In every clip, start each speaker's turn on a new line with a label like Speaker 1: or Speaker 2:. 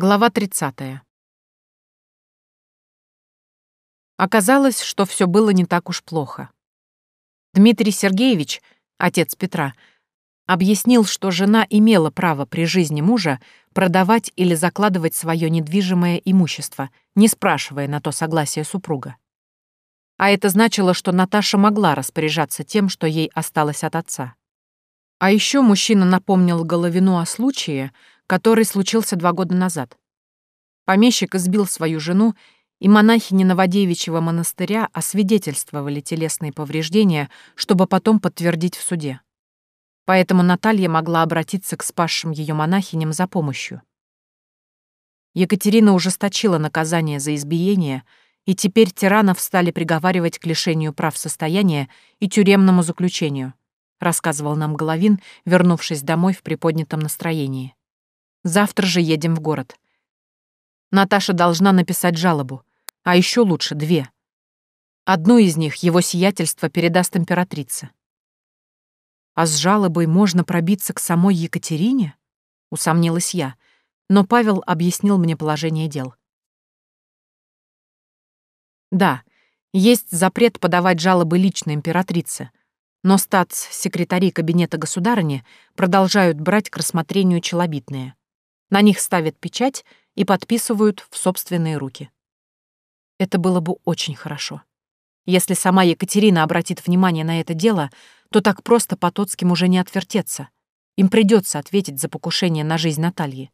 Speaker 1: Глава 30. Оказалось, что все было не так уж плохо. Дмитрий Сергеевич, отец Петра, объяснил, что жена имела право при жизни мужа продавать или закладывать свое недвижимое имущество, не спрашивая на то согласия супруга. А это значило, что Наташа могла распоряжаться тем, что ей осталось от отца. А еще мужчина напомнил Головину о случае, который случился два года назад. Помещик избил свою жену, и монахини Новодевичьего монастыря освидетельствовали телесные повреждения, чтобы потом подтвердить в суде. Поэтому Наталья могла обратиться к спасшим ее монахиням за помощью. Екатерина ужесточила наказание за избиение, и теперь тиранов стали приговаривать к лишению прав состояния и тюремному заключению, рассказывал нам Головин, вернувшись домой в приподнятом настроении. Завтра же едем в город. Наташа должна написать жалобу, а еще лучше две. Одну из них его сиятельство передаст императрице. А с жалобой можно пробиться к самой Екатерине? Усомнилась я, но Павел объяснил мне положение дел. Да, есть запрет подавать жалобы лично императрице, но статс-секретари кабинета государыни продолжают брать к рассмотрению челобитные. На них ставят печать и подписывают в собственные руки. Это было бы очень хорошо. Если сама Екатерина обратит внимание на это дело, то так просто Потоцким уже не отвертеться. Им придется ответить за покушение на жизнь Натальи.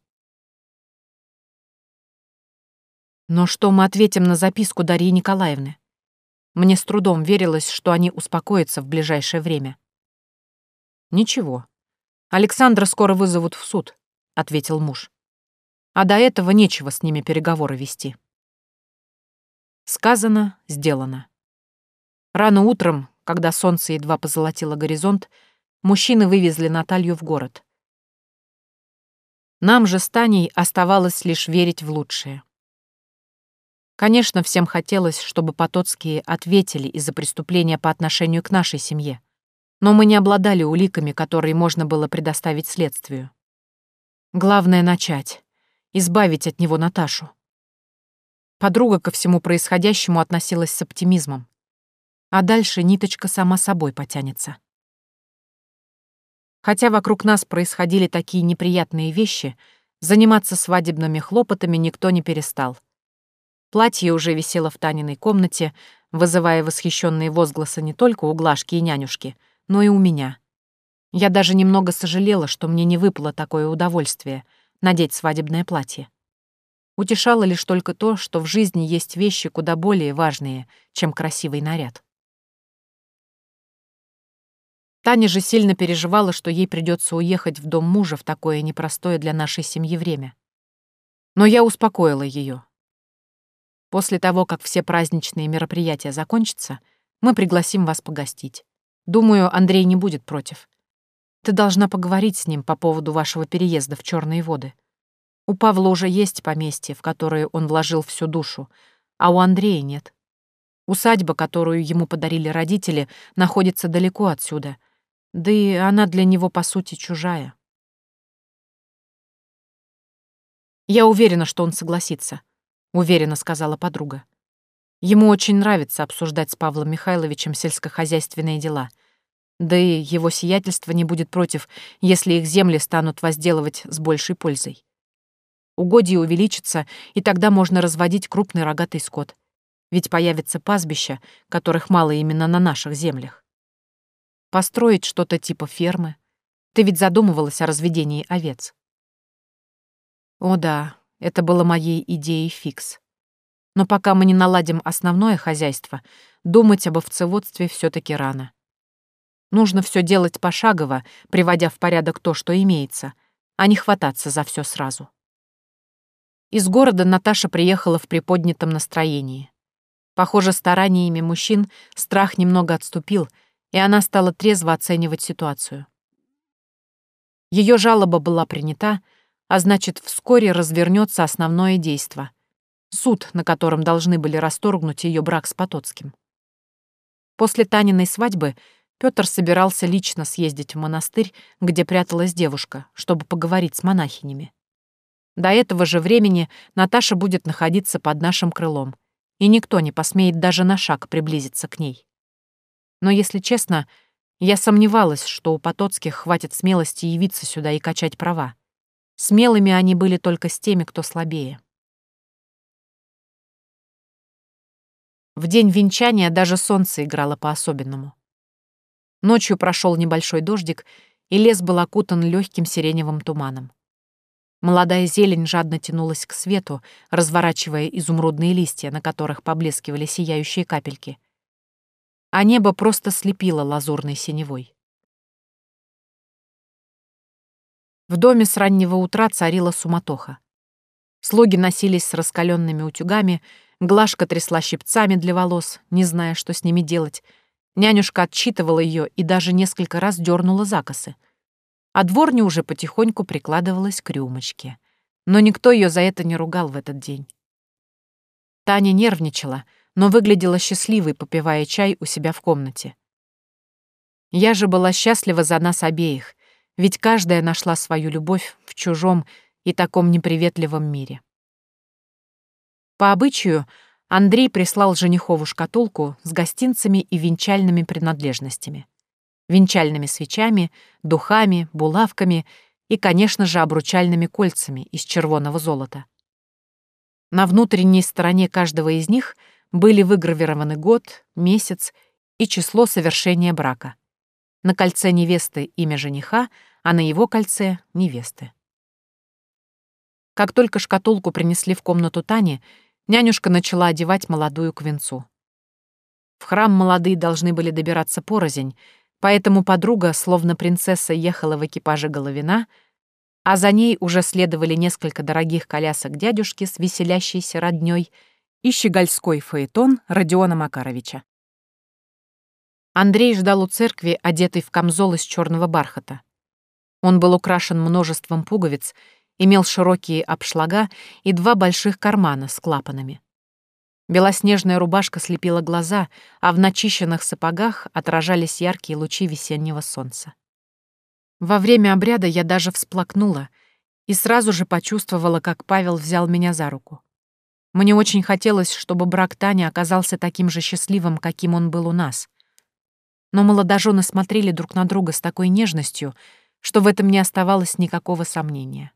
Speaker 1: Но что мы ответим на записку Дарьи Николаевны? Мне с трудом верилось, что они успокоятся в ближайшее время. Ничего. Александра скоро вызовут в суд. — ответил муж. «А до этого нечего с ними переговоры вести». Сказано, сделано. Рано утром, когда солнце едва позолотило горизонт, мужчины вывезли Наталью в город. Нам же с Таней оставалось лишь верить в лучшее. Конечно, всем хотелось, чтобы Потоцкие ответили из-за преступления по отношению к нашей семье, но мы не обладали уликами, которые можно было предоставить следствию. Главное — начать. Избавить от него Наташу. Подруга ко всему происходящему относилась с оптимизмом. А дальше ниточка сама собой потянется. Хотя вокруг нас происходили такие неприятные вещи, заниматься свадебными хлопотами никто не перестал. Платье уже висело в Таниной комнате, вызывая восхищенные возгласы не только у Глашки и нянюшки, но и у меня — я даже немного сожалела, что мне не выпало такое удовольствие — надеть свадебное платье. Утешало лишь только то, что в жизни есть вещи куда более важные, чем красивый наряд. Таня же сильно переживала, что ей придется уехать в дом мужа в такое непростое для нашей семьи время. Но я успокоила ее. После того, как все праздничные мероприятия закончатся, мы пригласим вас погостить. Думаю, Андрей не будет против. Ты должна поговорить с ним по поводу вашего переезда в Черные воды. У Павла уже есть поместье, в которое он вложил всю душу, а у Андрея нет. Усадьба, которую ему подарили родители, находится далеко отсюда, да и она для него, по сути, чужая. «Я уверена, что он согласится», — уверенно сказала подруга. Ему очень нравится обсуждать с Павлом Михайловичем сельскохозяйственные дела — да и его сиятельство не будет против, если их земли станут возделывать с большей пользой. Угодья увеличатся, и тогда можно разводить крупный рогатый скот. Ведь появятся пастбища, которых мало именно на наших землях. Построить что-то типа фермы. Ты ведь задумывалась о разведении овец. О да, это было моей идеей фикс. Но пока мы не наладим основное хозяйство, думать об овцеводстве все таки рано. Нужно все делать пошагово, приводя в порядок то, что имеется, а не хвататься за все сразу. Из города Наташа приехала в приподнятом настроении. Похоже, стараниями мужчин страх немного отступил, и она стала трезво оценивать ситуацию. Ее жалоба была принята, а значит, вскоре развернется основное действо — суд, на котором должны были расторгнуть ее брак с Потоцким. После Таниной свадьбы Пётр собирался лично съездить в монастырь, где пряталась девушка, чтобы поговорить с монахинями. До этого же времени Наташа будет находиться под нашим крылом, и никто не посмеет даже на шаг приблизиться к ней. Но, если честно, я сомневалась, что у Потоцких хватит смелости явиться сюда и качать права. Смелыми они были только с теми, кто слабее. В день венчания даже солнце играло по-особенному. Ночью прошел небольшой дождик, и лес был окутан легким сиреневым туманом. Молодая зелень жадно тянулась к свету, разворачивая изумрудные листья, на которых поблескивали сияющие капельки. А небо просто слепило лазурной синевой. В доме с раннего утра царила суматоха. Слуги носились с раскаленными утюгами, Глашка трясла щипцами для волос, не зная, что с ними делать. Нянюшка отчитывала ее и даже несколько раз дернула закосы. А дворня уже потихоньку прикладывалась к рюмочке. Но никто ее за это не ругал в этот день. Таня нервничала, но выглядела счастливой, попивая чай у себя в комнате. Я же была счастлива за нас обеих, ведь каждая нашла свою любовь в чужом и таком неприветливом мире. По обычаю, Андрей прислал женихову шкатулку с гостинцами и венчальными принадлежностями. Венчальными свечами, духами, булавками и, конечно же, обручальными кольцами из червоного золота. На внутренней стороне каждого из них были выгравированы год, месяц и число совершения брака. На кольце невесты имя жениха, а на его кольце — невесты. Как только шкатулку принесли в комнату Тани, нянюшка начала одевать молодую к венцу. В храм молодые должны были добираться порознь, поэтому подруга, словно принцесса, ехала в экипаже Головина, а за ней уже следовали несколько дорогих колясок дядюшки с веселящейся роднёй и щегольской фаэтон Родиона Макаровича. Андрей ждал у церкви, одетый в камзол из черного бархата. Он был украшен множеством пуговиц имел широкие обшлага и два больших кармана с клапанами. Белоснежная рубашка слепила глаза, а в начищенных сапогах отражались яркие лучи весеннего солнца. Во время обряда я даже всплакнула и сразу же почувствовала, как Павел взял меня за руку. Мне очень хотелось, чтобы брак Тани оказался таким же счастливым, каким он был у нас. Но молодожены смотрели друг на друга с такой нежностью, что в этом не оставалось никакого сомнения.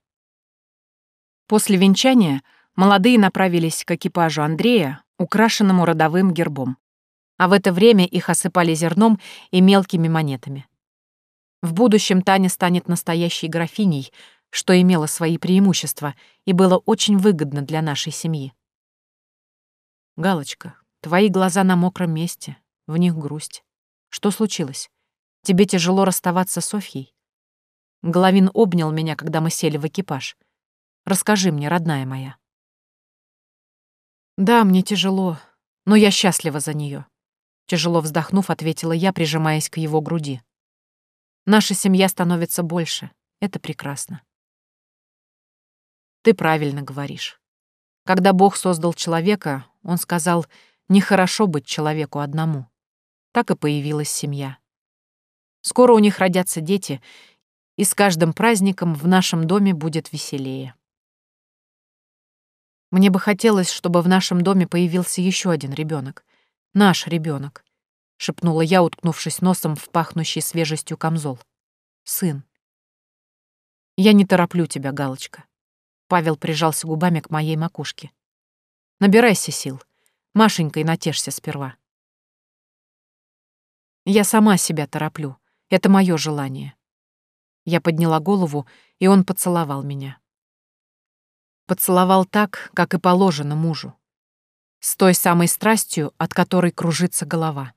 Speaker 1: После венчания молодые направились к экипажу Андрея, украшенному родовым гербом. А в это время их осыпали зерном и мелкими монетами. В будущем Таня станет настоящей графиней, что имело свои преимущества и было очень выгодно для нашей семьи. «Галочка, твои глаза на мокром месте, в них грусть. Что случилось? Тебе тяжело расставаться с Софьей?» Головин обнял меня, когда мы сели в экипаж — Расскажи мне, родная моя». «Да, мне тяжело, но я счастлива за нее. Тяжело вздохнув, ответила я, прижимаясь к его груди. «Наша семья становится больше. Это прекрасно». «Ты правильно говоришь. Когда Бог создал человека, Он сказал, нехорошо быть человеку одному. Так и появилась семья. Скоро у них родятся дети, и с каждым праздником в нашем доме будет веселее. Мне бы хотелось, чтобы в нашем доме появился еще один ребенок. Наш ребенок, шепнула я, уткнувшись носом в пахнущий свежестью камзол. Сын. Я не тороплю тебя, Галочка. Павел прижался губами к моей макушке. Набирайся сил. Машенькой натешься сперва. Я сама себя тороплю. Это мое желание. Я подняла голову, и он поцеловал меня. Поцеловал так, как и положено мужу. С той самой страстью, от которой кружится голова.